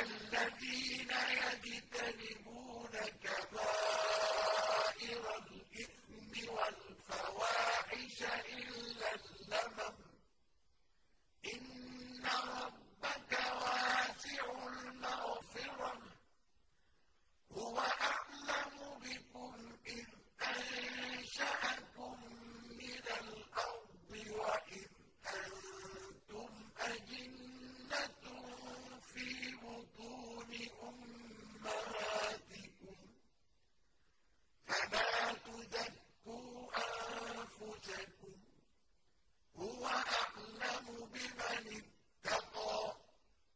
الَّذِي